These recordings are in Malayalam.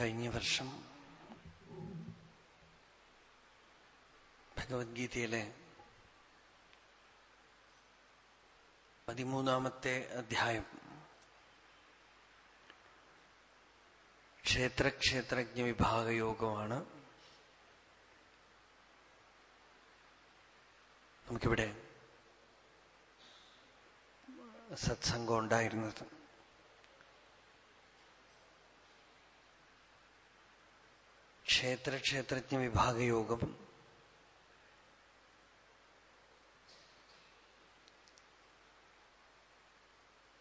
കഴിഞ്ഞ വർഷം ഭഗവത്ഗീതയിലെ പതിമൂന്നാമത്തെ അധ്യായം ക്ഷേത്രക്ഷേത്രജ്ഞ വിഭാഗയോഗമാണ്. നമുക്കിവിടെ സത്സംഗം ഉണ്ടായിരുന്നത്. ക്ഷേത്രക്ഷേത്രജ്ഞ വിഭാഗയോഗം.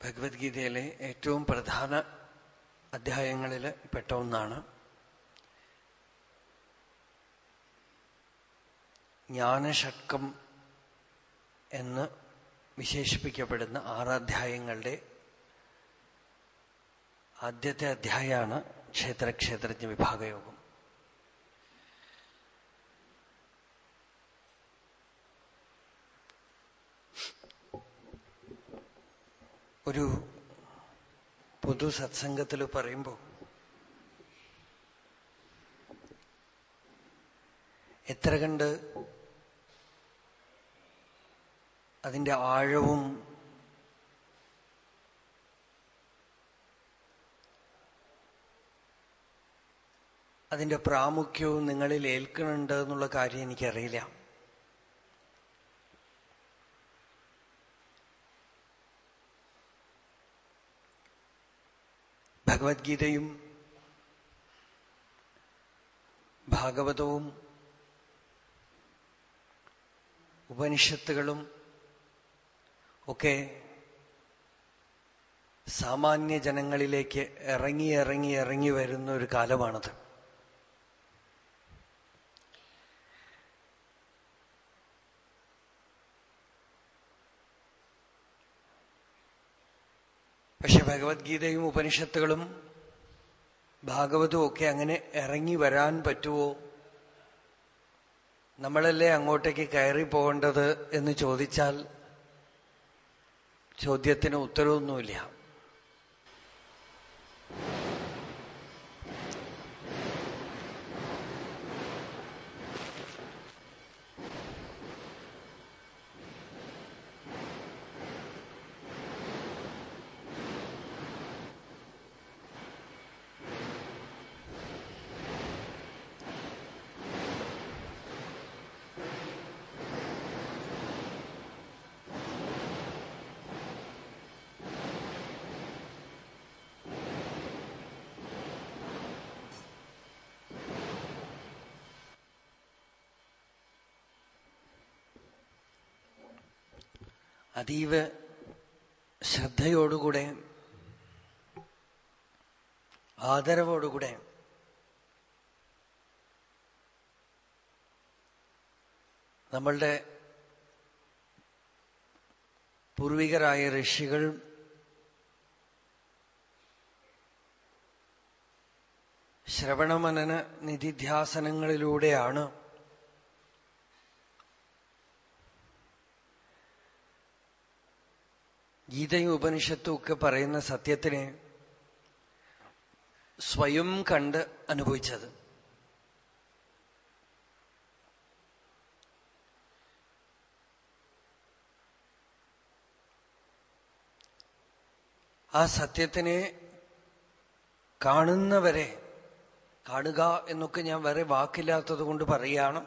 ഭഗവത്ഗീതയിലെ ഏറ്റവും പ്രധാന അധ്യായങ്ങളിൽ പെട്ട ഒന്നാണ് ജ്ഞാനഷട്കം എന്ന് വിശേഷിപ്പിക്കപ്പെടുന്ന ആറാധ്യായങ്ങളുടെ ആദ്യത്തെ അധ്യായമാണ് ക്ഷേത്രക്ഷേത്രജ്ഞ വിഭാഗയോഗം. ഒരു പൊതു സത്സംഗത്തിൽ പറയുമ്പോൾ എത്ര കണ്ട് അതിന്റെ ആഴവും അതിന്റെ പ്രാമുഖ്യവും നിങ്ങളിൽ ഏൽക്കുന്നുണ്ട് എന്നുള്ള കാര്യം എനിക്കറിയില്ല. ഭഗവത്ഗീതയും ഭാഗവതവും ഉപനിഷത്തുകളും ഒക്കെ സാമാന്യ ജനങ്ങളിലേക്ക് ഇറങ്ങി ഇറങ്ങി ഇറങ്ങി വരുന്ന ഒരു കാലമാണത്. പക്ഷെ ഭഗവത്ഗീതയും ഉപനിഷത്തുകളും ഭാഗവതവും ഒക്കെ അങ്ങനെ ഇറങ്ങി വരാൻ പറ്റുമോ നമ്മളല്ലേ അങ്ങോട്ടേക്ക് കയറി പോകേണ്ടത് എന്ന് ചോദിച്ചാൽ ചോദ്യത്തിന് ഉത്തരവൊന്നുമില്ല. അതീവ ശ്രദ്ധയോടുകൂടെ ആദരവോടുകൂടെ നമ്മളുടെ പൂർവികരായ ഋഷികൾ ശ്രവണമനന നിധിധ്യാസനങ്ങളിലൂടെയാണ് ഗീതയും ഉപനിഷത്തും ഒക്കെ പറയുന്ന സത്യത്തിനെ സ്വയം കണ്ട് അനുഭവിച്ചത്. ആ സത്യത്തിനെ കാണുന്നവരെ കാണുക എന്നൊക്കെ ഞാൻ വേറെ വാക്കില്ലാത്തത് കൊണ്ട് പറയുകയാണ്.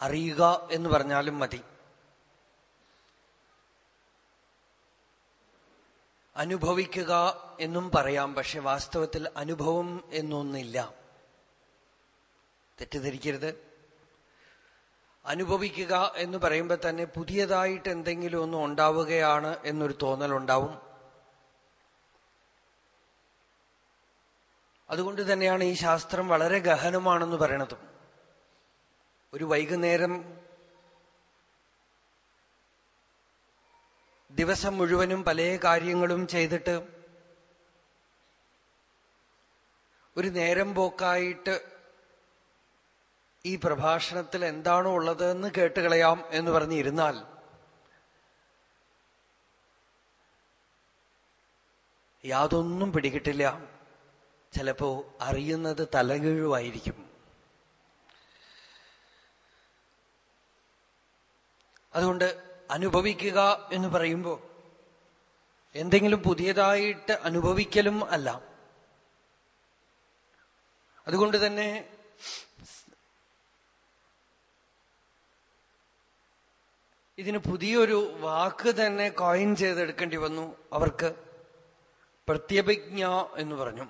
അറിയുക എന്ന് പറഞ്ഞാലും മതി. അനുഭവിക്കുക എന്നും പറയാം പക്ഷെ വാസ്തവത്തിൽ അനുഭവം എന്നൊന്നില്ല. തെറ്റിദ്ധരിക്കരുത്. അനുഭവിക്കുക എന്ന് പറയുമ്പോൾ തന്നെ പുതിയതായിട്ട് എന്തെങ്കിലും ഒന്നും ഉണ്ടാവുകയാണ് എന്നൊരു തോന്നലുണ്ടാവും. അതുകൊണ്ട് തന്നെയാണ് ഈ ശാസ്ത്രം വളരെ ഗഹനമാണെന്ന് പറയണതും. ഒരു വൈകുന്നേരം ദിവസം മുഴുവനും പല കാര്യങ്ങളും ചെയ്തിട്ട് ഒരു നേരം പോക്കായിട്ട് ഈ പ്രഭാഷണത്തിൽ എന്താണോ ഉള്ളത് എന്ന് കേട്ടുകളയാം എന്ന് പറഞ്ഞിരുന്നാൽ യാതൊന്നും പിടികിട്ടില്ല. ചിലപ്പോ അറിയുന്നത് തലകീഴുമായിരിക്കും അതുകൊണ്ട് അനുഭവിക്കുക എന്ന് പറയുമ്പോൾ എന്തെങ്കിലും പുതിയതായിട്ട് അനുഭവിക്കലും അല്ല. അതുകൊണ്ട് തന്നെ ഇതിന് പുതിയൊരു വാക്ക് തന്നെ കോയിൻ ചെയ്തെടുക്കേണ്ടി വന്നു. അവർക്ക് പ്രത്യഭിജ്ഞ എന്ന് പറഞ്ഞു.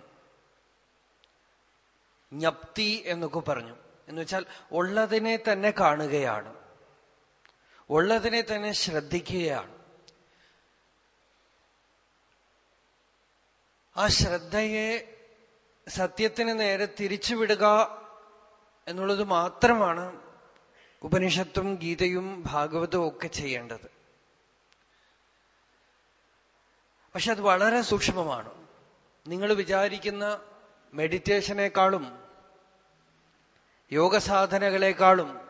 ജ്ഞപ്തി എന്നൊക്കെ പറഞ്ഞു. എന്നുവെച്ചാൽ ഉള്ളതിനെ തന്നെ കാണുകയാണ്. ഉള്ളതിനെ തന്നെ ശ്രദ്ധിക്കുകയാണ്. ആ ശ്രദ്ധയെ സത്യത്തിന് നേരെ തിരിച്ചുവിടുക എന്നുള്ളത് മാത്രമാണ് ഉപനിഷത്തും ഗീതയും ഭാഗവതവും ഒക്കെ ചെയ്യേണ്ടത്. പക്ഷെ അത് വളരെ സൂക്ഷ്മമാണ്. നിങ്ങൾ വിചാരിക്കുന്ന മെഡിറ്റേഷനേക്കാളും യോഗസാധനകളെക്കാളും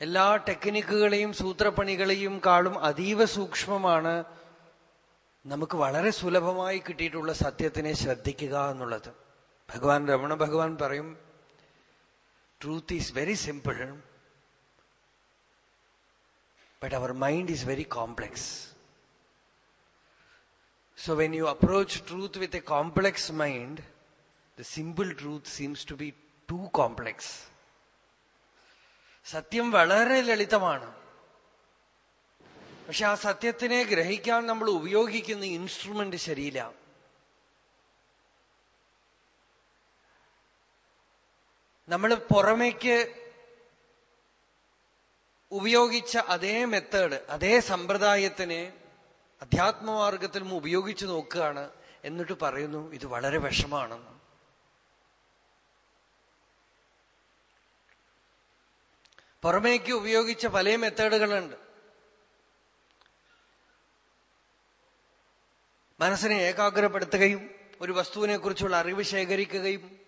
എല്ലാ ടെക്നിക്കുകളെയും സൂത്രപ്പണികളെയും കാളും അതീവ സൂക്ഷ്മമാണ്. നമുക്ക് വളരെ സുലഭമായി കിട്ടിയിട്ടുള്ള സത്യത്തിനെ ശ്രദ്ധിക്കുക എന്നുള്ളത്. ഭഗവാൻ രമണ ഭഗവാൻ പറയും truth is very simple but our mind is very complex so when you approach truth with a complex mind, the simple truth seems to be too complex. സത്യം വളരെ ലളിതമാണ്. പക്ഷെ ആ സത്യത്തിനെ ഗ്രഹിക്കാൻ നമ്മൾ ഉപയോഗിക്കുന്ന ഇൻസ്ട്രുമെന്റ് ശരിയില്ല. നമ്മൾ പുറമേക്ക് ഉപയോഗിച്ച അതേ മെത്തേഡ് അതേ സമ്പ്രദായത്തിനെ അധ്യാത്മമാർഗത്തിലും ഉപയോഗിച്ചു നോക്കുകയാണ് എന്നിട്ട് പറയുന്നു ഇത് വളരെ വിഷമാണെന്ന് പുറമേക്ക് ഉപയോഗിച്ച പല മെത്തേഡുകളുണ്ട്. മനസ്സിനെ ഏകാഗ്രപ്പെടുത്തുകയും ഒരു വസ്തുവിനെക്കുറിച്ചുള്ള അറിവ് ശേഖരിക്കുകയും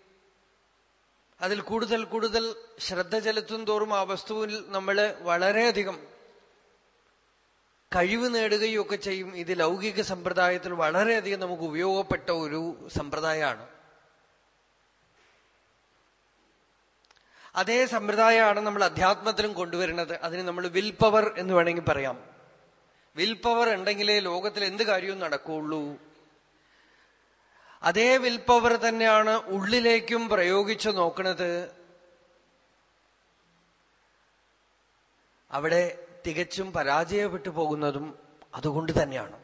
അതിൽ കൂടുതൽ കൂടുതൽ ശ്രദ്ധ ചെലുത്തും തോറും ആ വസ്തുവിൽ നമ്മൾ വളരെയധികം കഴിവ് നേടുകയും ഒക്കെ ചെയ്യും. ഇത് ലൗകിക സമ്പ്രദായത്തിൽ വളരെയധികം നമുക്ക് ഉപയോഗപ്പെട്ട ഒരു സമ്പ്രദായമാണ്. അതേ സമ്പ്രദായമാണ് നമ്മൾ അധ്യാത്മത്തിലും കൊണ്ടുവരുന്നത്. അതിന് നമ്മൾ വിൽ പവർ എന്ന് വേണമെങ്കിൽ പറയാം. വിൽ പവർ ഉണ്ടെങ്കിലേ ലോകത്തിൽ എന്ത് കാര്യവും നടക്കുള്ളൂ അതേ വിൽ പവർ തന്നെയാണ് ഉള്ളിലേക്കും പ്രയോഗിച്ചു നോക്കുന്നത്. അവിടെ തികച്ചും പരാജയപ്പെട്ടു പോകുന്നതും അതുകൊണ്ട് തന്നെയാണ്.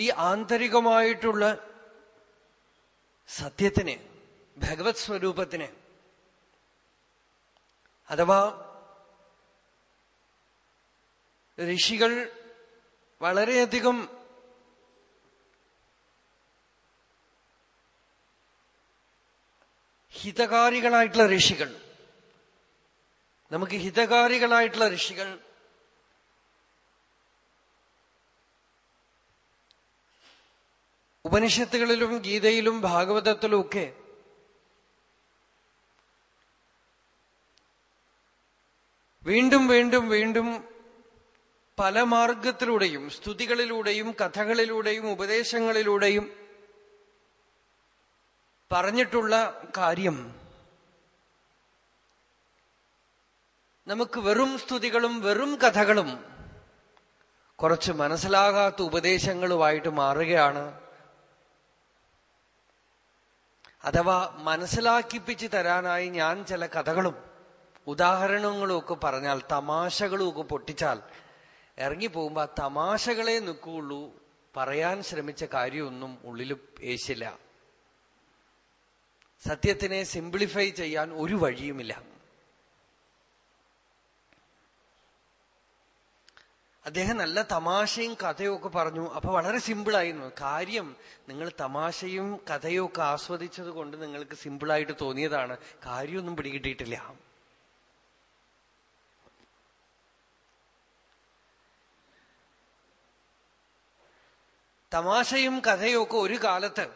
ഈ ആന്തരികമായിട്ടുള്ള സത്യത്തിനെ ഭഗവത് സ്വരൂപത്തിനെ അഥവാ ഋഷികൾ വളരെയധികം ഹിതകാരികളായിട്ടുള്ള ഋഷികൾ നമുക്ക് ഹിതകാരികളായിട്ടുള്ള ഋഷികൾ ഉപനിഷത്തുകളിലും ഗീതയിലും ഭാഗവതത്തിലും ഒക്കെ വീണ്ടും വീണ്ടും വീണ്ടും പല മാർഗത്തിലൂടെയും സ്തുതികളിലൂടെയും കഥകളിലൂടെയും ഉപദേശങ്ങളിലൂടെയും പറഞ്ഞിട്ടുള്ള കാര്യം. നമുക്ക് വെറും സ്തുതികളും വെറും കഥകളും കുറച്ച് മനസ്സിലാകാത്ത ഉപദേശങ്ങളുമായിട്ട് മാറുകയാണ്. അഥവാ മനസ്സിലാക്കിപ്പിച്ച് തരാനായി ഞാൻ ചില കഥകളും ഉദാഹരണങ്ങളും ഒക്കെ പറഞ്ഞാൽ തമാശകളും ഒക്കെ പൊട്ടിച്ചാൽ ഇറങ്ങിപ്പോകുമ്പോൾ ആ തമാശകളെ നിൽക്കുകയുള്ളൂ പറയാൻ ശ്രമിച്ച കാര്യമൊന്നും ഉള്ളിൽ ഏശില്ല. സത്യത്തിനെ സിംപ്ലിഫൈ ചെയ്യാൻ ഒരു വഴിയുമില്ല. അദ്ദേഹം നല്ല തമാശയും കഥയും ഒക്കെ പറഞ്ഞു. അപ്പൊ വളരെ സിമ്പിളായിരുന്നു കാര്യം നിങ്ങൾ തമാശയും കഥയും ഒക്കെ ആസ്വദിച്ചത് കൊണ്ട് നിങ്ങൾക്ക് സിമ്പിളായിട്ട് തോന്നിയതാണ്. കാര്യമൊന്നും പിടികിട്ടിയിട്ടില്ല. തമാശയും കഥയും ഒക്കെ ഒരു കാലത്ത്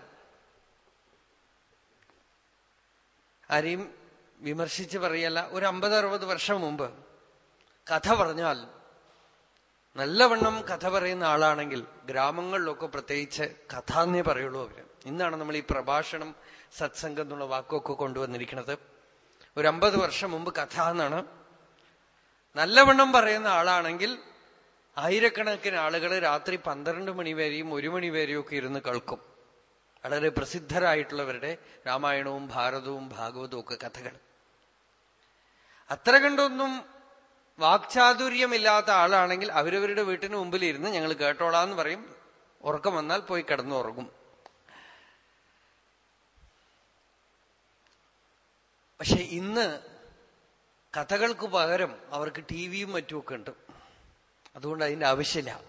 ആരെയും വിമർശിച്ച് പറയല്ല. ഒരു അമ്പത് അറുപത് വർഷം മുമ്പ് കഥ പറഞ്ഞാൽ നല്ലവണ്ണം കഥ പറയുന്ന ആളാണെങ്കിൽ ഗ്രാമങ്ങളിലൊക്കെ പ്രത്യേകിച്ച് കഥ എന്നേ പറയുള്ളൂ അവർ. ഇന്നാണ് നമ്മൾ ഈ പ്രഭാഷണം സത്സംഗം എന്നുള്ള വാക്കൊക്കെ കൊണ്ടുവന്നിരിക്കുന്നത്. ഒരു അമ്പത് വർഷം മുമ്പ് കഥ എന്നാണ്. നല്ലവണ്ണം പറയുന്ന ആളാണെങ്കിൽ ആയിരക്കണക്കിന് ആളുകൾ രാത്രി പന്ത്രണ്ട് മണിവരെയും ഒരു മണിവരെയും ഒക്കെ ഇരുന്ന് കേൾക്കും. വളരെ പ്രസിദ്ധരായിട്ടുള്ളവരുടെ രാമായണവും ഭാരതവും ഭാഗവതവും ഒക്കെ കഥകൾ. അത്ര കണ്ടൊന്നും വാക്ചാതുര്യമില്ലാത്ത ആളാണെങ്കിൽ അവരവരുടെ വീട്ടിന് മുമ്പിൽ ഇരുന്ന് ഞങ്ങൾ കേട്ടോളാന്ന് പറയും. ഉറക്കം വന്നാൽ പോയി കിടന്നു കിടന്നുറങ്ങും. പക്ഷെ ഇന്ന് കഥകൾക്ക് പകരം അവർക്ക് ടി വിയും മറ്റുമൊക്കെ ഉണ്ട്. അതുകൊണ്ട് അതിന്റെ ആവശ്യമില്ല.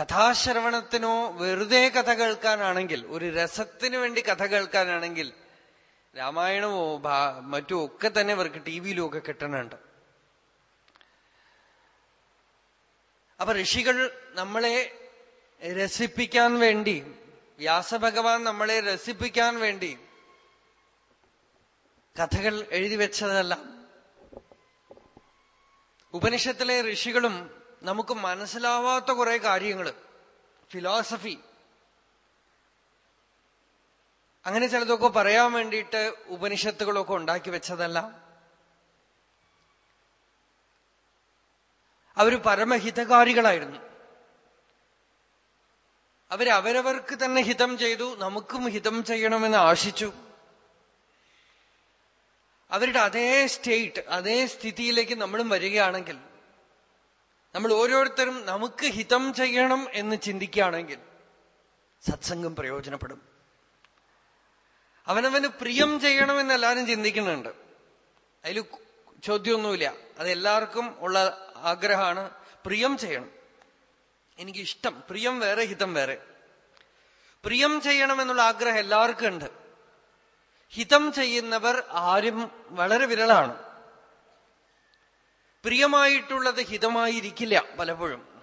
കഥാശ്രവണത്തിനോ വെറുതെ കഥ കേൾക്കാനാണെങ്കിൽ ഒരു രസത്തിന് വേണ്ടി കഥ കേൾക്കാനാണെങ്കിൽ രാമായണമോ മറ്റോ ഒക്കെ തന്നെ അവർക്ക് ടി വിയിലും ഒക്കെ കിട്ടണുണ്ട് അപ്പൊ ഋഷികൾ നമ്മളെ രസിപ്പിക്കാൻ വേണ്ടി വ്യാസഭഗവാൻ നമ്മളെ രസിപ്പിക്കാൻ വേണ്ടി കഥകൾ എഴുതി വെച്ചതല്ല ഉപനിഷത്തിലെ ഋഷികളും നമുക്ക് മനസ്സിലാവാത്ത കുറെ കാര്യങ്ങൾ ഫിലോസഫി അങ്ങനെ ചിലതൊക്കെ പറയാൻ വേണ്ടിയിട്ട് ഉപനിഷത്തുകളൊക്കെ ഉണ്ടാക്കി വെച്ചതല്ല. അവർ പരമഹിതകാരികളായിരുന്നു. അവരവരവർക്ക് തന്നെ ഹിതം ചെയ്തു നമുക്കും ഹിതം ചെയ്യണമെന്ന് ആശിച്ചു. അവരുടെ അതേ സ്റ്റേറ്റ് അതേ സ്ഥിതിയിലേക്ക് നമ്മളും വരികയാണെങ്കിൽ നമ്മൾ ഓരോരുത്തരും നമുക്ക് ഹിതം ചെയ്യണം എന്ന് ചിന്തിക്കുകയാണെങ്കിൽ സത്സംഗം പ്രയോജനപ്പെടും. അവനവന് പ്രിയം ചെയ്യണമെന്ന് എല്ലാവരും ചിന്തിക്കുന്നുണ്ട്. അതിൽ ചോദ്യമൊന്നുമില്ല. അത് എല്ലാവർക്കും ഉള്ള ആഗ്രഹമാണ്. പ്രിയം ചെയ്യണം. എനിക്ക് ഇഷ്ടം പ്രിയം വേറെ ഹിതം വേറെ. പ്രിയം ചെയ്യണമെന്നുള്ള ആഗ്രഹം എല്ലാവർക്കും ഉണ്ട്. ഹിതം ചെയ്യുന്നവർ ആരും വളരെ വിരളാണ്. പ്രിയമായിട്ടുള്ളത് ഹിതമായിരിക്കില്ല പലപ്പോഴും.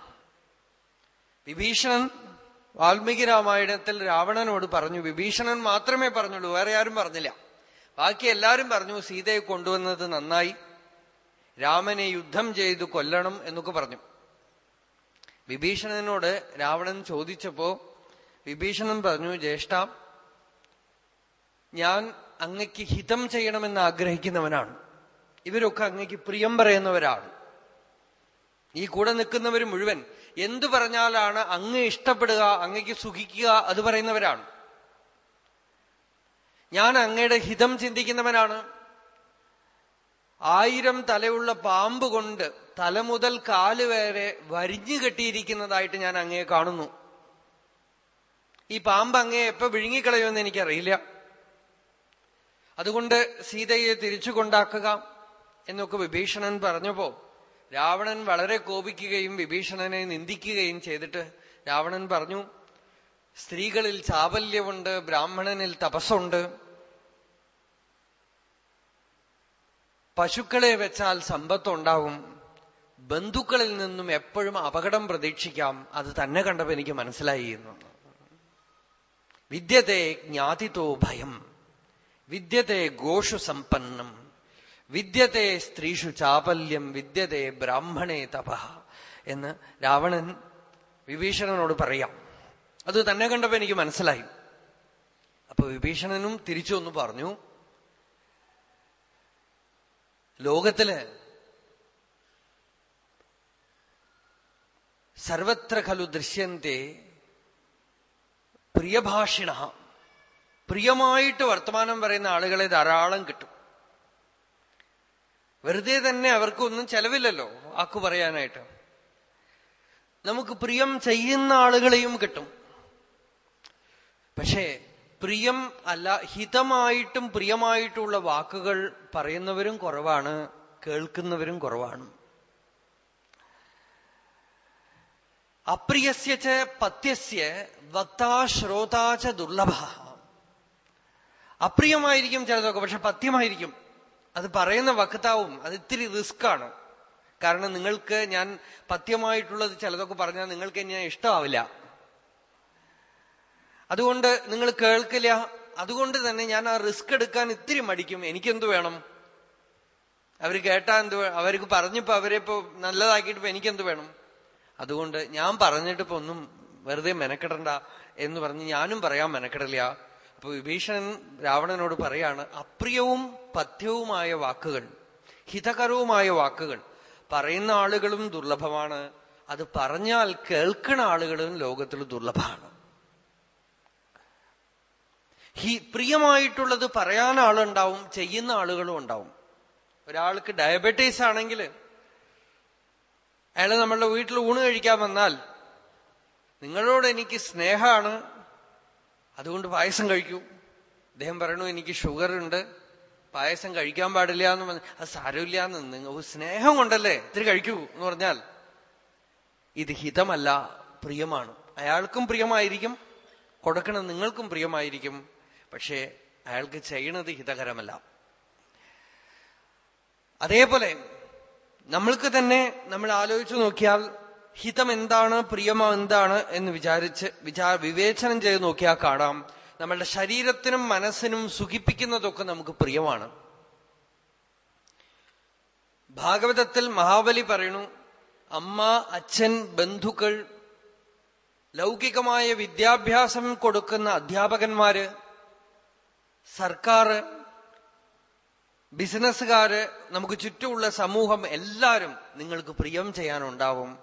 വിഭീഷണൻ വാൽമീകി രാമായണത്തിൽ രാവണനോട് പറഞ്ഞു വിഭീഷണൻ മാത്രമേ പറഞ്ഞുള്ളൂ വേറെ ആരും പറഞ്ഞില്ല. ബാക്കി എല്ലാരും പറഞ്ഞു സീതയെ കൊണ്ടുവന്നത് നന്നായി. രാമനെ യുദ്ധം ചെയ്ത് കൊല്ലണം എന്നൊക്കെ പറഞ്ഞു. വിഭീഷണനോട് രാവണൻ ചോദിച്ചപ്പോ വിഭീഷണൻ പറഞ്ഞു ജ്യേഷ്ഠ ഞാൻ അങ്ങക്ക് ഹിതം ചെയ്യണമെന്ന് ആഗ്രഹിക്കുന്നവനാണ്. ഇവരൊക്കെ അങ്ങക്ക് പ്രിയം പറയുന്നവരാണ്. ഈ കൂടെ നിൽക്കുന്നവർ മുഴുവൻ എന്തു പറഞ്ഞാലാണ് അങ്ങ് ഇഷ്ടപ്പെടുക അങ്ങക്ക് സുഖിക്കുക അത് പറയുന്നവരാണ്. ഞാൻ അങ്ങയുടെ ഹിതം ചിന്തിക്കുന്നവനാണ്. ആയിരം തലയുള്ള പാമ്പ് കൊണ്ട് തല മുതൽ കാൽ വരെ വരിഞ്ഞു കെട്ടിയിരിക്കുന്നതായിട്ട് ഞാൻ അങ്ങയെ കാണുന്നു. ഈ പാമ്പ് അങ്ങയെ എപ്പോ വിഴുങ്ങിക്കളയുമെന്ന് എനിക്കറിയില്ല. അതുകൊണ്ട് സീതയെ തിരിച്ചു കൊണ്ടാക്കുക എന്നൊക്കെ വിഭീഷണൻ പറഞ്ഞപ്പോ രാവണൻ വളരെ കോപിക്കുകയും വിഭീഷണനെ നിന്ദിക്കുകയും ചെയ്തിട്ട് രാവണൻ പറഞ്ഞു സ്ത്രീകളിൽ ചാബല്യമുണ്ട് ബ്രാഹ്മണനിൽ തപസ്സുണ്ട്. പശുക്കളെ വെച്ചാൽ സമ്പത്തുണ്ടാവും. ബന്ധുക്കളിൽ നിന്നും എപ്പോഴും അപകടം പ്രതീക്ഷിക്കാം. അത് തന്നെ കണ്ടപ്പോ എനിക്ക് മനസ്സിലായി എന്ന്. വിദ്യത്തെ ജ്ഞാതിതോ ഭയം. വിദ്യതേ ഗോഷു സമ്പന്നം. വിദ്യത്തെ സ്ത്രീഷു ചാപല്യം വിദ്യത്തെ ബ്രാഹ്മണേ തപ എന്ന് രാവണൻ വിഭീഷണനോട് പറയാം. അത് തന്നെ കണ്ടപ്പോ എനിക്ക് മനസ്സിലായി. അപ്പൊ വിഭീഷണനും തിരിച്ചു ഒന്ന് പറഞ്ഞു ലോകത്തിൽ സർവത്ര ഖലു ദൃശ്യന്തെ പ്രിയഭാഷിണ. പ്രിയമായിട്ട് വർത്തമാനം പറയുന്ന ആളുകളെ ധാരാളം കിട്ടും. വെറുതെ തന്നെ അവർക്കൊന്നും ചെലവില്ലല്ലോ ആക്കു പറയാനായിട്ട്. നമുക്ക് പ്രിയം ചെയ്യുന്ന ആളുകളെയും കിട്ടും. പക്ഷേ പ്രിയം അല്ല ഹിതമായിട്ടും പ്രിയമായിട്ടുള്ള വാക്കുകൾ പറയുന്നവരും കുറവാണ് കേൾക്കുന്നവരും കുറവാണ്. അപ്രിയസ്യ പത്യസ്യ വക്താ ശ്രോതാച ദുർലഭ. അപ്രിയമായിരിക്കും ചിലതൊക്കെ പക്ഷെ പത്യമായിരിക്കും. അത് പറയുന്ന വക്താവും അത് ഇത്തിരി റിസ്ക് ആണ്. കാരണം നിങ്ങൾക്ക് ഞാൻ പഥ്യമായിട്ടുള്ളത് ചിലതൊക്കെ പറഞ്ഞാൽ നിങ്ങൾക്ക് ഞാൻ ഇഷ്ടമാവില്ല. അതുകൊണ്ട് നിങ്ങൾ കേൾക്കില്ല. അതുകൊണ്ട് തന്നെ ഞാൻ ആ റിസ്ക് എടുക്കാൻ ഇത്തിരി മടിക്കും. എനിക്കെന്തു വേണം? അവർ കേട്ടാ എന്ത് അവർക്ക് പറഞ്ഞപ്പോ അവരെ ഇപ്പൊ നല്ലതാക്കിയിട്ടിപ്പോ എനിക്കെന്ത് വേണം? അതുകൊണ്ട് ഞാൻ പറഞ്ഞിട്ടിപ്പോ ഒന്നും വെറുതെ മെനക്കെടണ്ട എന്ന് പറഞ്ഞ് ഞാനും പറയാൻ മെനക്കെടില്ല അപ്പൊ വിഭീഷണൻ രാവണനോട് പറയാണ് അപ്രിയവും പഥ്യവുമായ വാക്കുകൾ ഹിതകരവുമായ വാക്കുകൾ. പറയുന്ന ആളുകളും ദുർലഭമാണ്. അത് പറഞ്ഞാൽ കേൾക്കുന്ന ആളുകളും ലോകത്തിൽ ദുർലഭമാണ്. ഹി പ്രിയമായിട്ടുള്ളത് പറയാൻ ആളുണ്ടാവും ചെയ്യുന്ന ആളുകളും ഉണ്ടാവും. ഒരാൾക്ക് ഡയബറ്റീസ് ആണെങ്കിൽ അയാൾ നമ്മളുടെ വീട്ടിൽ ഊണ് കഴിക്കാൻ വന്നാൽ നിങ്ങളോട് എനിക്ക് സ്നേഹമാണ് അതുകൊണ്ട് പായസം കഴിക്കൂ. അദ്ദേഹം പറയണു എനിക്ക് ഷുഗർ ഉണ്ട് പായസം കഴിക്കാൻ പാടില്ല എന്ന് പറഞ്ഞു അത് സാരമില്ല എന്ന് നിങ്ങൾ സ്നേഹം കൊണ്ടല്ലേ ഇത്തിരി കഴിക്കൂ എന്ന് പറഞ്ഞാൽ ഇത് ഹിതമല്ല പ്രിയമാണ്. അയാൾക്കും പ്രിയമായിരിക്കും കൊടുക്കണം നിങ്ങൾക്കും പ്രിയമായിരിക്കും. പക്ഷേ അയാൾക്ക് ചെയ്യണത് ഹിതകരമല്ല. അതേപോലെ നമ്മൾക്ക് തന്നെ നമ്മൾ ആലോചിച്ചു നോക്കിയാൽ ഹിതം എന്താണ് പ്രിയം എന്താണ് എന്ന് വിചാരിച്ച് വിചാ വിവേചനം ചെയ്ത് നോക്കിയാൽ കാണാം. നമ്മളുടെ ശരീരത്തിനും മനസ്സിനും സുഖിപ്പിക്കുന്നതൊക്കെ നമുക്ക് പ്രിയമാണ്. ഭാഗവതത്തിൽ മഹാബലി പറയുന്നു അമ്മ അച്ഛൻ ബന്ധുക്കൾ ലൗകികമായ വിദ്യാഭ്യാസം കൊടുക്കുന്ന അധ്യാപകന്മാര് സർക്കാർ ബിസിനസ്സുകാര് നമുക്ക് ചുറ്റുമുള്ള സമൂഹം എല്ലാരും നിങ്ങൾക്ക് പ്രിയം ചെയ്യാനുണ്ടാവും.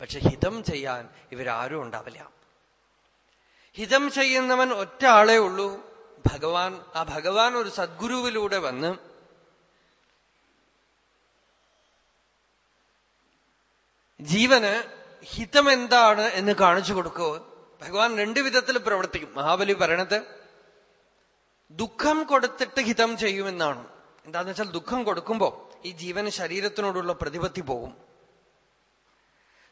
പക്ഷെ ഹിതം ചെയ്യാൻ ഇവരാരും ഉണ്ടാവില്ല. ഹിതം ചെയ്യുന്നവൻ ഒറ്റ ആളേ ഉള്ളൂ. ഭഗവാൻ ആ ഭഗവാൻ ഒരു സദ്ഗുരുവിലൂടെ വന്ന് ജീവന് ഹിതം എന്താണ് എന്ന് കാണിച്ചു കൊടുക്കുക ഭഗവാൻ രണ്ടു വിധത്തിൽ പ്രവർത്തിക്കും. മഹാബലി പറയണത് ദുഃഖം കൊടുത്തിട്ട് ഹിതം ചെയ്യുമെന്നാണ്. എന്താന്ന് വെച്ചാൽ ദുഃഖം കൊടുക്കുമ്പോ ഈ ജീവന് ശരീരത്തിനോടുള്ള പ്രതിപത്തി പോകും.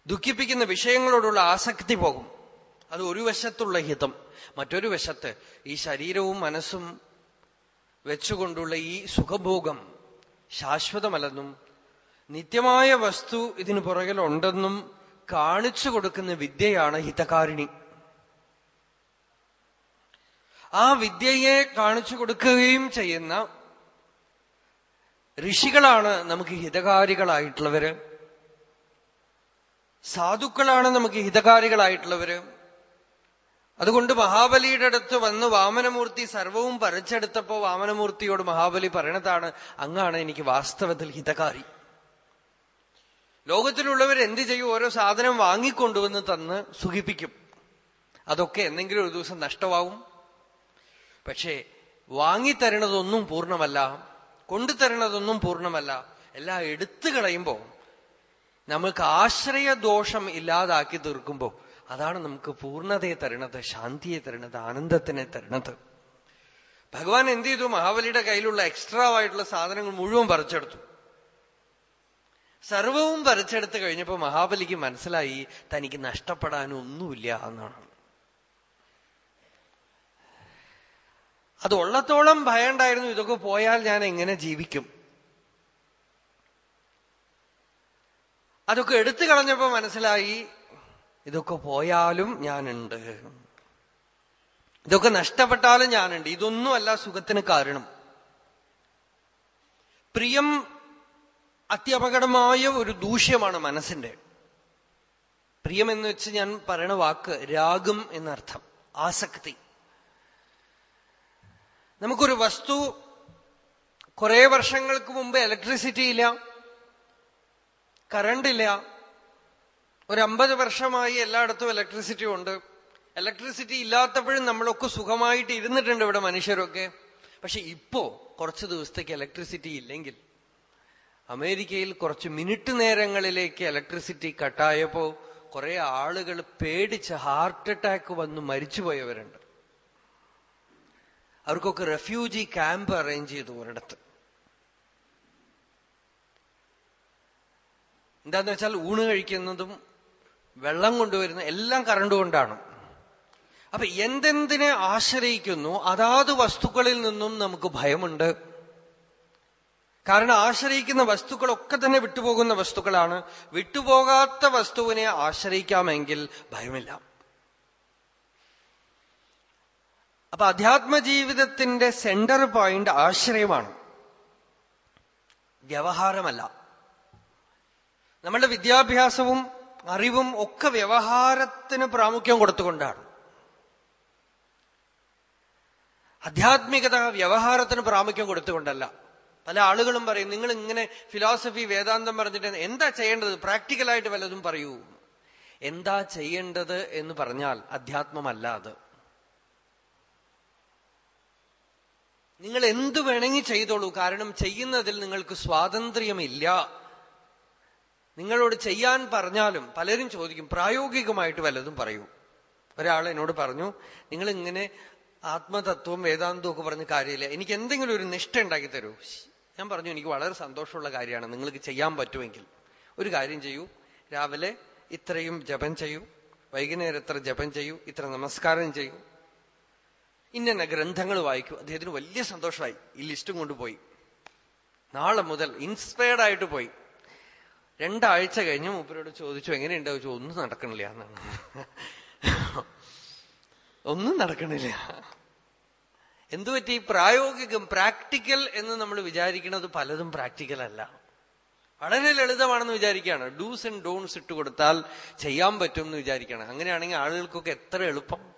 ദുഃഖിപ്പിക്കുന്ന വിഷയങ്ങളോടുള്ള ആസക്തി പോകും. അത് ഒരു വശത്തുള്ള ഹിതം മറ്റൊരു വശത്ത് ഈ ശരീരവും മനസ്സും വെച്ചുകൊണ്ടുള്ള ഈ സുഖഭോഗം ശാശ്വതമല്ലെന്നും നിത്യമായ വസ്തു ഇതിനു പുറകിലുണ്ടെന്നും കാണിച്ചു കൊടുക്കുന്ന വിദ്യയാണ് ഹിതകാരിണി. ആ വിദ്യയെ കാണിച്ചു കൊടുക്കുകയും ചെയ്യുന്ന ഋഷികളാണ് നമുക്ക് ഹിതകാരികളായിട്ടുള്ളവര്. സാധുക്കളാണ് നമുക്ക് ഹിതകാരികളായിട്ടുള്ളവര്. അതുകൊണ്ട് മഹാബലിയുടെ അടുത്ത് വന്ന് വാമനമൂർത്തി സർവവും പറിച്ചെടുത്തപ്പോ വാമനമൂർത്തിയോട് മഹാബലി പറയണതാണ് അങ്ങാണ് എനിക്ക് വാസ്തവത്തിൽ ഹിതകാരി. ലോകത്തിലുള്ളവർ എന്ത് ചെയ്യും? ഓരോ സാധനം വാങ്ങിക്കൊണ്ടുവന്ന് തന്ന് സുഖിപ്പിക്കും. അതൊക്കെ എന്തെങ്കിലും ഒരു ദിവസം നഷ്ടമാവും. പക്ഷേ വാങ്ങിത്തരണതൊന്നും പൂർണമല്ല. കൊണ്ടുതരണതൊന്നും പൂർണമല്ല. എല്ലാം എടുത്തു കളയുമ്പോൾ നമുക്ക് ആശ്രയദോഷം ഇല്ലാതാക്കി തീർക്കുമ്പോ അതാണ് നമുക്ക് പൂർണതയെ തരണത് ശാന്തിയെ തരണത് ആനന്ദത്തിനെ തരണത്. ഭഗവാൻ എന്ത് ചെയ്തു? മഹാബലിയുടെ കയ്യിലുള്ള എക്സ്ട്രാ ആയിട്ടുള്ള സാധനങ്ങൾ മുഴുവൻ പറിച്ചെടുത്തു. സർവവും പറിച്ചെടുത്ത് കഴിഞ്ഞപ്പോ മഹാബലിക്ക് മനസ്സിലായി തനിക്ക് നഷ്ടപ്പെടാനൊന്നുമില്ല എന്നാണ്. അത് ഉള്ളത്തോളം ഭയണ്ടായിരുന്നു ഇതൊക്കെ പോയാൽ ഞാൻ എങ്ങനെ ജീവിക്കും? അതൊക്കെ എടുത്തു കളഞ്ഞപ്പോ മനസ്സിലായി ഇതൊക്കെ പോയാലും ഞാനുണ്ട്. ഇതൊക്കെ നഷ്ടപ്പെട്ടാലും ഞാനുണ്ട്. ഇതൊന്നുമല്ല സുഖത്തിന് കാരണം. പ്രിയം അത്യപകടമായ ഒരു ദൂഷ്യമാണ് മനസ്സിന്റെ. പ്രിയം എന്ന് വെച്ച് ഞാൻ പറയണ വാക്ക് രാഗം എന്നർത്ഥം ആസക്തി. നമുക്കൊരു വസ്തു കുറെ വർഷങ്ങൾക്ക് മുമ്പ് ഇലക്ട്രിസിറ്റി ഇല്ല കറണ്ടില്ല ഒരു അമ്പത് വർഷമായി എല്ലായിടത്തും ഇലക്ട്രിസിറ്റി ഉണ്ട്. ഇലക്ട്രിസിറ്റി ഇല്ലാത്തപ്പോഴും നമ്മളൊക്കെ സുഖമായിട്ട് ഇരുന്നിട്ടുണ്ട് ഇവിടെ മനുഷ്യരൊക്കെ. പക്ഷെ ഇപ്പോ കുറച്ച് ദിവസത്തേക്ക് ഇലക്ട്രിസിറ്റി ഇല്ലെങ്കിൽ അമേരിക്കയിൽ കുറച്ച് മിനിറ്റ് നേരങ്ങളിലേക്ക് ഇലക്ട്രിസിറ്റി കട്ടായപ്പോ കുറെ ആളുകൾ പേടിച്ച് ഹാർട്ട് അറ്റാക്ക് വന്ന് മരിച്ചുപോയവരുണ്ട്. അവർക്കൊക്കെ റെഫ്യൂജി ക്യാമ്പ് അറേഞ്ച് ചെയ്തു ഒരിടത്ത്. എന്താന്ന് വെച്ചാൽ ഊണ് കഴിക്കുന്നതും വെള്ളം കൊണ്ടുവരുന്ന എല്ലാം കറണ്ട് കൊണ്ടാണ്. അപ്പൊ എന്തെന്തിനെ ആശ്രയിക്കുന്നു? അതാത് വസ്തുക്കളിൽ നിന്നും നമുക്ക് ഭയമുണ്ട്. കാരണം ആശ്രയിക്കുന്ന വസ്തുക്കളൊക്കെ തന്നെ വിട്ടുപോകുന്ന വസ്തുക്കളാണ്. വിട്ടുപോകാത്ത വസ്തുവിനെ ആശ്രയിക്കാമെങ്കിൽ ഭയമില്ല. അപ്പൊ അധ്യാത്മജീവിതത്തിന്റെ സെന്റർ പോയിന്റ് ആശ്രയമാണ്. വ്യവഹാരമല്ല. നമ്മളുടെ വിദ്യാഭ്യാസവും അറിവും ഒക്കെ വ്യവഹാരത്തിന് പ്രാമുഖ്യം കൊടുത്തുകൊണ്ടാണ്. ആധ്യാത്മികത വ്യവഹാരത്തിന് പ്രാമുഖ്യം കൊടുത്തുകൊണ്ടല്ല. പല ആളുകളും പറയും നിങ്ങൾ ഇങ്ങനെ ഫിലോസഫി വേദാന്തം പറഞ്ഞിട്ട് എന്താ ചെയ്യേണ്ടത്? പ്രാക്ടിക്കലായിട്ട് വല്ലതും പറയൂ. എന്താ ചെയ്യേണ്ടത് എന്ന് പറഞ്ഞാൽ അധ്യാത്മമല്ല അത്. നിങ്ങൾ എന്തു വേണമെങ്കിൽ ചെയ്തോളൂ. കാരണം ചെയ്യുന്നതിൽ നിങ്ങൾക്ക് സ്വാതന്ത്ര്യമില്ല. നിങ്ങളോട് ചെയ്യാൻ പറഞ്ഞാലും പലരും ചോദിക്കും പ്രായോഗികമായിട്ട് വല്ലതും പറയൂ. ഒരാൾ എന്നോട് പറഞ്ഞു നിങ്ങൾ ഇങ്ങനെ ആത്മതത്വം വേദാന്തവും ഒക്കെ പറഞ്ഞ കാര്യമില്ല. എനിക്ക് എന്തെങ്കിലും ഒരു നിഷ്ഠ ഉണ്ടാക്കി തരൂ. ഞാൻ പറഞ്ഞു എനിക്ക് വളരെ സന്തോഷമുള്ള കാര്യമാണ്. നിങ്ങൾക്ക് ചെയ്യാൻ പറ്റുമെങ്കിൽ ഒരു കാര്യം ചെയ്യൂ. രാവിലെ ഇത്രയും ജപം ചെയ്യൂ. വൈകുന്നേരം ഇത്ര ജപം ചെയ്യൂ. ഇത്ര നമസ്കാരം ചെയ്യൂ. ഇന്ന ഗ്രന്ഥങ്ങൾ വായിക്കൂ. അദ്ദേഹത്തിന് വലിയ സന്തോഷമായി. ഈ ലിസ്റ്റും കൊണ്ടുപോയി. നാളെ മുതൽ ഇൻസ്പയർഡ് ആയിട്ട് പോയി. രണ്ടാഴ്ച കഴിഞ്ഞ് മൂപ്പരോട് ചോദിച്ചു എങ്ങനെയുണ്ട്? ചോദിച്ചു ഒന്നും നടക്കണില്ല എന്നാണ്. ഒന്നും നടക്കണില്ല. എന്തുപറ്റി പ്രായോഗികം പ്രാക്ടിക്കൽ എന്ന് നമ്മൾ വിചാരിക്കുന്നത് പലതും പ്രാക്ടിക്കൽ അല്ല. വളരെ ലളിതമാണെന്ന് വിചാരിക്കുകയാണ്. ഡൂസ് ആൻഡ് ഡോൺസ് ഇട്ട് കൊടുത്താൽ ചെയ്യാൻ പറ്റും എന്ന് വിചാരിക്കുകയാണ്. അങ്ങനെയാണെങ്കിൽ ആളുകൾക്കൊക്കെ എത്ര എളുപ്പം?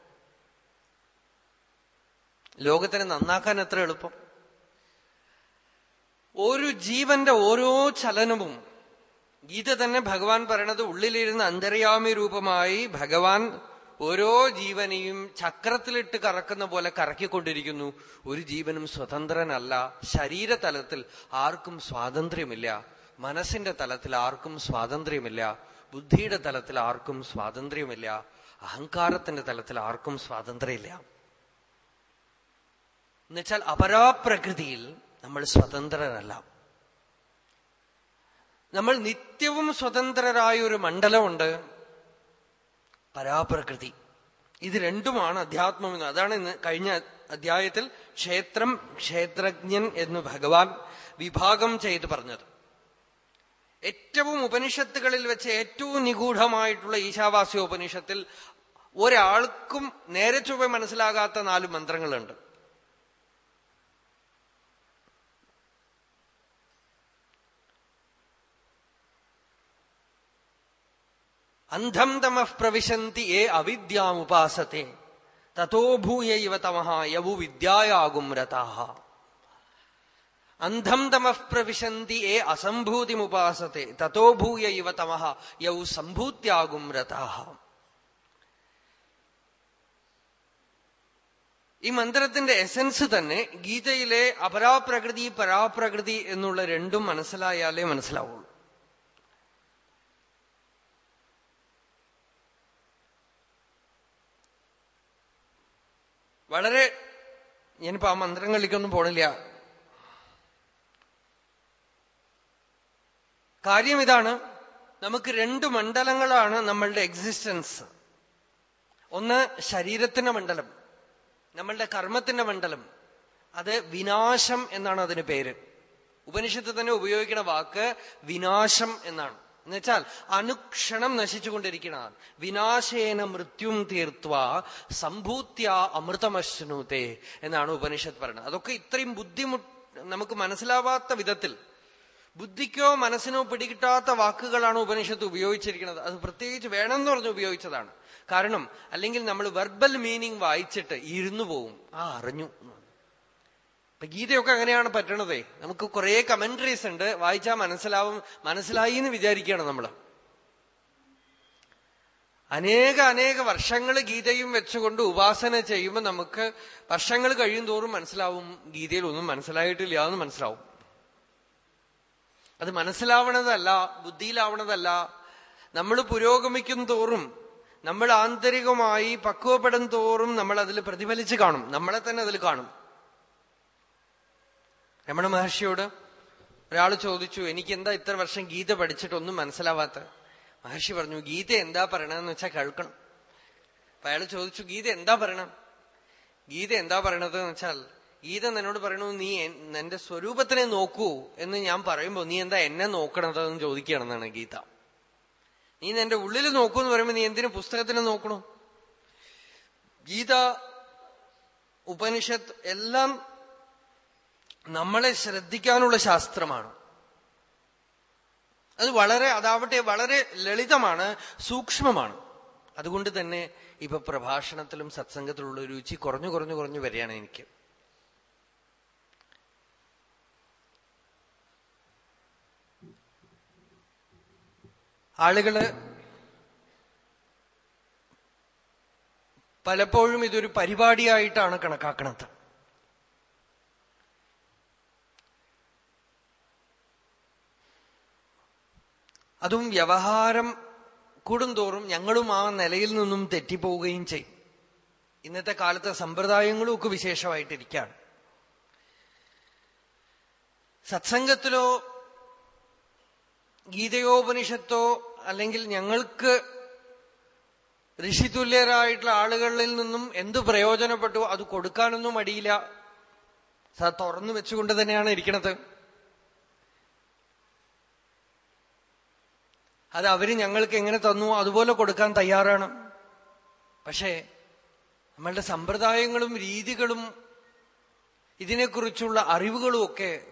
ലോകത്തിനെ നന്നാക്കാൻ എത്ര എളുപ്പം? ഒരു ജീവന്റെ ഓരോ ചലനവും ഗീത തന്നെ ഭഗവാൻ പറയണത് ഉള്ളിലിരുന്ന് അന്തര്യാമി രൂപമായി ഭഗവാൻ ഓരോ ജീവനെയും ചക്രത്തിലിട്ട് കറക്കുന്ന പോലെ കറക്കിക്കൊണ്ടിരിക്കുന്നു. ഒരു ജീവനും സ്വതന്ത്രനല്ല. ശരീരതലത്തിൽ ആർക്കും സ്വാതന്ത്ര്യമില്ല. മനസ്സിന്റെ തലത്തിൽ ആർക്കും സ്വാതന്ത്ര്യമില്ല. ബുദ്ധിയുടെ തലത്തിൽ ആർക്കും സ്വാതന്ത്ര്യമില്ല. അഹങ്കാരത്തിന്റെ തലത്തിൽ ആർക്കും സ്വാതന്ത്ര്യമില്ല. എന്നുവെച്ചാൽ അപരാപ്രകൃതിയിൽ നമ്മൾ സ്വതന്ത്രരല്ല. നമ്മൾ നിത്യവും സ്വതന്ത്രരായ ഒരു മണ്ഡലമുണ്ട്. പരാപ്രകൃതി. ഇത് രണ്ടുമാണ് അധ്യാത്മം എന്ന് അതാണ് ഇന്ന് കഴിഞ്ഞ അധ്യായത്തിൽ ക്ഷേത്രം ക്ഷേത്രജ്ഞൻ എന്ന് ഭഗവാൻ വിഭാഗം ചെയ്ത് പറഞ്ഞത്. ഏറ്റവും ഉപനിഷത്തുകളിൽ വെച്ച് ഏറ്റവും നിഗൂഢമായിട്ടുള്ള ഈശാവാസ്യ ഉപനിഷത്തിൽ ഒരാൾക്കും നേരെ ചൊവ്വ മനസ്സിലാകാത്ത നാല് മന്ത്രങ്ങളുണ്ട്. അന്ധം തമഃ പ്രവിശന്തി ഏ അവിദ്യാമുപാസത്തെ തത്തോ ഭൂയ ഇവ തമഹ യവു വിദ്യായാകും രഥാഹ. അന്ധം തമഃ പ്രവിശന്തി ഏ അസംഭൂതിമുപാസത്തെ തത്തോ ഭൂയ ഇവ തമഹ യൗ സംഭൂത്യാകും രഥാഹ. ഈ മന്ത്രത്തിന്റെ എസൻസ് തന്നെ ഗീതയിലെ അപരാപ്രകൃതി പരാപ്രകൃതി എന്നുള്ള രണ്ടും മനസ്സിലായാലേ മനസ്സിലാവുള്ളൂ. വളരെ ഞാനിപ്പോ ആ മന്ത്രങ്ങളിലേക്കൊന്നും പോണില്ല. കാര്യം ഇതാണ് നമുക്ക് രണ്ട് മണ്ഡലങ്ങളാണ് നമ്മളുടെ എക്സിസ്റ്റൻസ് ഒന്ന് ശരീരത്തിന്റെ മണ്ഡലം നമ്മളുടെ കർമ്മത്തിന്റെ മണ്ഡലം. അത് വിനാശം എന്നാണ് അതിന് പേര്. ഉപനിഷത്ത് തന്നെ ഉപയോഗിക്കുന്ന വാക്ക് വിനാശം എന്നാണ്. എന്നുവെച്ചാൽ അനുക്ഷണം നശിച്ചുകൊണ്ടിരിക്കണം വിനാശേന മൃത്യും തീർത്വ സംഭൂത്യ അമൃതമശ്നുതേ എന്നാണ് ഉപനിഷത്ത് പറയുന്നത്. അതൊക്കെ ഇത്രയും ബുദ്ധിമുട്ട് നമുക്ക് മനസ്സിലാവാത്ത വിധത്തിൽ ബുദ്ധിക്കോ മനസ്സിനോ പിടികിട്ടാത്ത വാക്കുകളാണ് ഉപനിഷത്ത് ഉപയോഗിച്ചിരിക്കുന്നത്. അത് പ്രത്യേകിച്ച് വേണമെന്ന് പറഞ്ഞ് ഉപയോഗിച്ചതാണ്. കാരണം അല്ലെങ്കിൽ നമ്മൾ വെർബൽ മീനിങ് വായിച്ചിട്ട് ഇരുന്നു പോവും. ആ അറിഞ്ഞു. ഇപ്പൊ ഗീതയൊക്കെ അങ്ങനെയാണ് പറ്റണതേ. നമുക്ക് കുറെ കമന്ററീസ് ഉണ്ട്. വായിച്ചാൽ മനസ്സിലാവും. മനസ്സിലായി എന്ന് വിചാരിക്കുകയാണ് നമ്മൾ അനേക അനേക വർഷങ്ങൾ ഗീതയും വെച്ചുകൊണ്ട് ഉപാസന ചെയ്യുമ്പോൾ നമുക്ക് വർഷങ്ങൾ കഴിയും തോറും മനസ്സിലാവും. ഗീതയിൽ ഒന്നും മനസ്സിലായിട്ടില്ല എന്ന് മനസ്സിലാവും. അത് മനസ്സിലാവണതല്ല ബുദ്ധിയിലാവണതല്ല. നമ്മൾ പുരോഗമിക്കും തോറും നമ്മൾ ആന്തരികമായി പക്വപ്പെടും തോറും നമ്മൾ അതിൽ പ്രതിഫലിച്ച് കാണും. നമ്മളെ തന്നെ അതിൽ കാണും. രമണ മഹർഷിയോട് ഒരാൾ ചോദിച്ചു എനിക്ക് എന്താ ഇത്ര വർഷം ഗീത പഠിച്ചിട്ടൊന്നും മനസ്സിലാവാത്ത? മഹർഷി പറഞ്ഞു ഗീത എന്താ പറയണെന്ന് വെച്ചാൽ കേൾക്കണം. അപ്പൊ അയാൾ ചോദിച്ചു ഗീത എന്താ പറയണം? ഗീത എന്താ പറയണത് എന്ന് വെച്ചാൽ ഗീത എന്നോട് പറയണു നീ എന്റെ സ്വരൂപത്തിനെ നോക്കൂ എന്ന് ഞാൻ പറയുമ്പോ നീ എന്താ എന്നെ നോക്കണത് എന്ന് ചോദിക്കുകയാണെന്നാണ് ഗീത. നീ എന്റെ ഉള്ളിൽ നോക്കൂ എന്ന് പറയുമ്പോ നീ എന്തിനു പുസ്തകത്തിനെ നോക്കണു? ഗീത ഉപനിഷത്ത് എല്ലാം നമ്മളെ ശ്രദ്ധിക്കാനുള്ള ശാസ്ത്രമാണ്. അത് വളരെ അതാവട്ടെ വളരെ ലളിതമാണ് സൂക്ഷ്മമാണ്. അതുകൊണ്ട് തന്നെ ഇപ്പൊ പ്രഭാഷണത്തിലും സത്സംഗത്തിലുള്ള രുചി കുറഞ്ഞു കുറഞ്ഞു കുറഞ്ഞു വരികയാണ് എനിക്ക്. ആളുകൾ പലപ്പോഴും ഇതൊരു പരിപാടിയായിട്ടാണ് കണക്കാക്കണത്. അതും വ്യവഹാരം കൂടുന്തോറും ഞങ്ങളും ആ നിലയിൽ നിന്നും തെറ്റിപ്പോവുകയും ചെയ്യും. ഇന്നത്തെ കാലത്തെ സമ്പ്രദായങ്ങളും ഒക്കെ വിശേഷമായിട്ടിരിക്കുകയാണ്. സത്സംഗത്തിലോ ഗീതയോപനിഷത്തോ അല്ലെങ്കിൽ ഞങ്ങൾക്ക് ഋഷിതുല്യരായിട്ടുള്ള ആളുകളിൽ നിന്നും എന്ത് പ്രയോജനപ്പെട്ടു അത് കൊടുക്കാനൊന്നും അടിയില്ല തുറന്നു വെച്ചുകൊണ്ട് തന്നെയാണ് ഇരിക്കണത്. അത് അവർ ഞങ്ങൾക്ക് എങ്ങനെ തന്നു അതുപോലെ കൊടുക്കാൻ തയ്യാറാണ്. പക്ഷേ നമ്മളുടെ സമ്പ്രദായങ്ങളും രീതികളും ഇതിനെക്കുറിച്ചുള്ള അറിവുകളും ഒക്കെ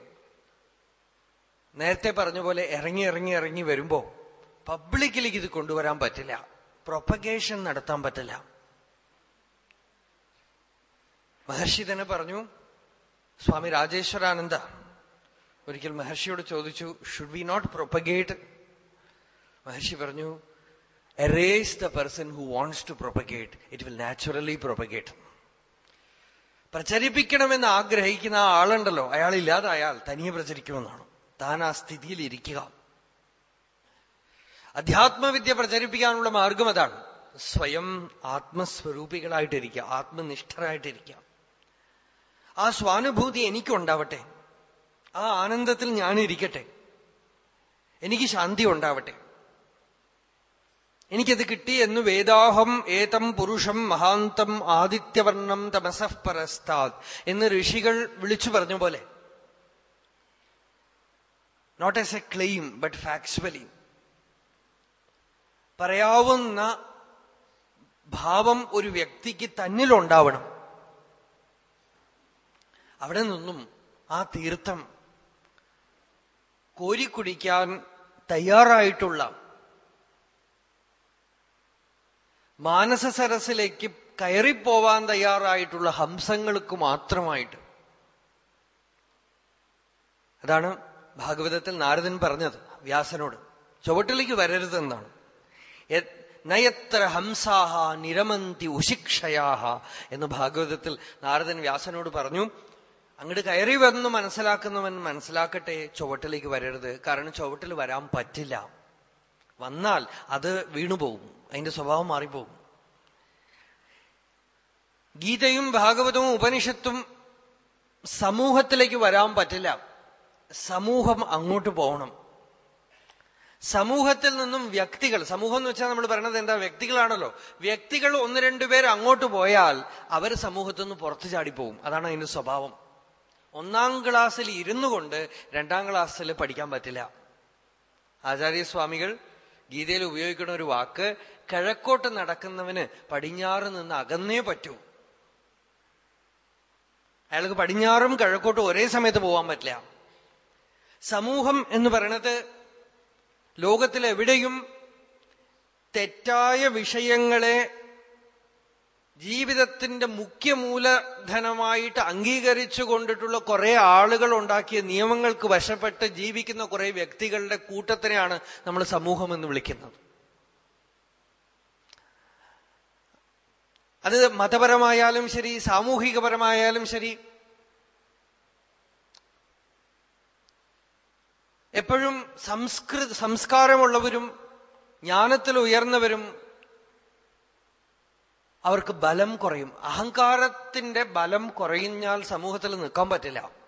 നേരത്തെ പറഞ്ഞ പോലെ ഇറങ്ങി ഇറങ്ങി ഇറങ്ങി വരുമ്പോ പബ്ലിക്കിലേക്ക് ഇത് കൊണ്ടുവരാൻ പറ്റില്ല. പ്രൊപ്പഗേഷൻ നടത്താൻ പറ്റില്ല. മഹർഷി തന്നെ പറഞ്ഞു സ്വാമി രാജേശ്വരാനന്ദ ഒരിക്കൽ മഹർഷിയോട് ചോദിച്ചു should we not propagate Maharshi പറഞ്ഞു erase the person who wants to propagate it will naturally propagate പ്രചരിപ്പിക്കണമെന്ന് ആഗ്രഹിക്കുന്ന ആ ആളുണ്ടല്ലോ. അയാൾ ഇല്ലാതായാൽ തനിയെ പ്രചരിക്കുമെന്നാണ്. താൻ ആ സ്ഥിതിയിൽ ഇരിക്കുക. അധ്യാത്മവിദ്യ പ്രചരിപ്പിക്കാനുള്ള മാർഗം അതാണ്. സ്വയം ആത്മസ്വരൂപികളായിട്ടിരിക്കുക ആത്മനിഷ്ഠരായിട്ടിരിക്കുക. ആ സ്വാനുഭൂതി എനിക്കുണ്ടാവട്ടെ. ആ ആനന്ദത്തിൽ ഞാനിരിക്കട്ടെ. എനിക്ക് ശാന്തി ഉണ്ടാവട്ടെ. എനിക്കത് കിട്ടി എന്ന് വേദാഹം ഏതം പുരുഷം മഹാന്തം ആദിത്യവർണം തമസഃ പരസ്താത് എന്ന് ഋഷികൾ വിളിച്ചു പറഞ്ഞ പോലെ. Not as a claim but factually പറയാവുന്ന ഭാവം ഒരു വ്യക്തിക്ക് തന്നിലുണ്ടാവണം. അവിടെ നിന്നും ആ തീർത്ഥം കോരിക്കുടിക്കാൻ തയ്യാറായിട്ടുള്ള മാനസ സരസിലേക്ക് കയറിപ്പോവാൻ തയ്യാറായിട്ടുള്ള ഹംസങ്ങൾക്ക് മാത്രമായിട്ട്. അതാണ് ഭാഗവതത്തിൽ നാരദൻ പറഞ്ഞത് വ്യാസനോട്. ചുവട്ടിലേക്ക് വരരുതെന്നാണ്. നയത്ര ഹംസാഹ നിരമന്തി ഉശിക്ഷയാഹ എന്ന് ഭാഗവതത്തിൽ നാരദൻ വ്യാസനോട് പറഞ്ഞു അങ്ങോട്ട് കയറി വന്ന് മനസ്സിലാക്കുന്നവൻ മനസ്സിലാക്കട്ടെ ചുവട്ടിലേക്ക് വരരുത്. കാരണം ചുവട്ടിൽ വരാൻ പറ്റില്ല. വന്നാൽ അത് വീണുപോകും. അതിന്റെ സ്വഭാവം മാറിപ്പോകും. ഗീതയും ഭാഗവതവും ഉപനിഷത്തും സമൂഹത്തിലേക്ക് വരാൻ പറ്റില്ല. സമൂഹം അങ്ങോട്ട് പോകണം. സമൂഹത്തിൽ നിന്നും വ്യക്തികൾ സമൂഹം എന്ന് വെച്ചാൽ നമ്മൾ പറയണത് എന്താ? വ്യക്തികളാണല്ലോ. വ്യക്തികൾ ഒന്ന് രണ്ടുപേർ അങ്ങോട്ട് പോയാൽ അവർ സമൂഹത്തിൽ നിന്ന് പുറത്തു ചാടിപ്പോവും അതാണ് അതിന്റെ സ്വഭാവം. ഒന്നാം ക്ലാസ്സിൽ ഇരുന്നു കൊണ്ട് രണ്ടാം ക്ലാസ്സിൽ പഠിക്കാൻ പറ്റില്ല. ആചാര്യസ്വാമികൾ ഗീതയിൽ ഉപയോഗിക്കുന്ന ഒരു വാക്ക് കിഴക്കോട്ട് നടക്കുന്നവന് പടിഞ്ഞാറ് നിന്ന് അകന്നേ പറ്റൂ. അയാൾക്ക് പടിഞ്ഞാറും കിഴക്കോട്ടും ഒരേ സമയത്ത് പോകാൻ പറ്റില്ല. സമൂഹം എന്ന് പറയണത് ലോകത്തിലെവിടെയും തെറ്റായ വിഷയങ്ങളെ ജീവിതത്തിന്റെ മുഖ്യ മൂലധനമായിട്ട് അംഗീകരിച്ചു കൊണ്ടിട്ടുള്ള കുറെ ആളുകൾ ഉണ്ടാക്കിയ നിയമങ്ങൾക്ക് വശപ്പെട്ട് ജീവിക്കുന്ന കുറെ വ്യക്തികളുടെ കൂട്ടത്തിനെയാണ് നമ്മൾ സമൂഹം എന്ന് വിളിക്കുന്നത്. അത് മതപരമായാലും ശരി സാമൂഹികപരമായാലും ശരി. എപ്പോഴും സംസ്കൃ സംസ്കാരമുള്ളവരും ജ്ഞാനത്തിൽ ഉയർന്നവരും അവർക്ക് ബലം കുറയും. അഹങ്കാരത്തിന്റെ ബലം കുറഞ്ഞാൽ സമൂഹത്തിൽ നിൽക്കാൻ പറ്റില്ല.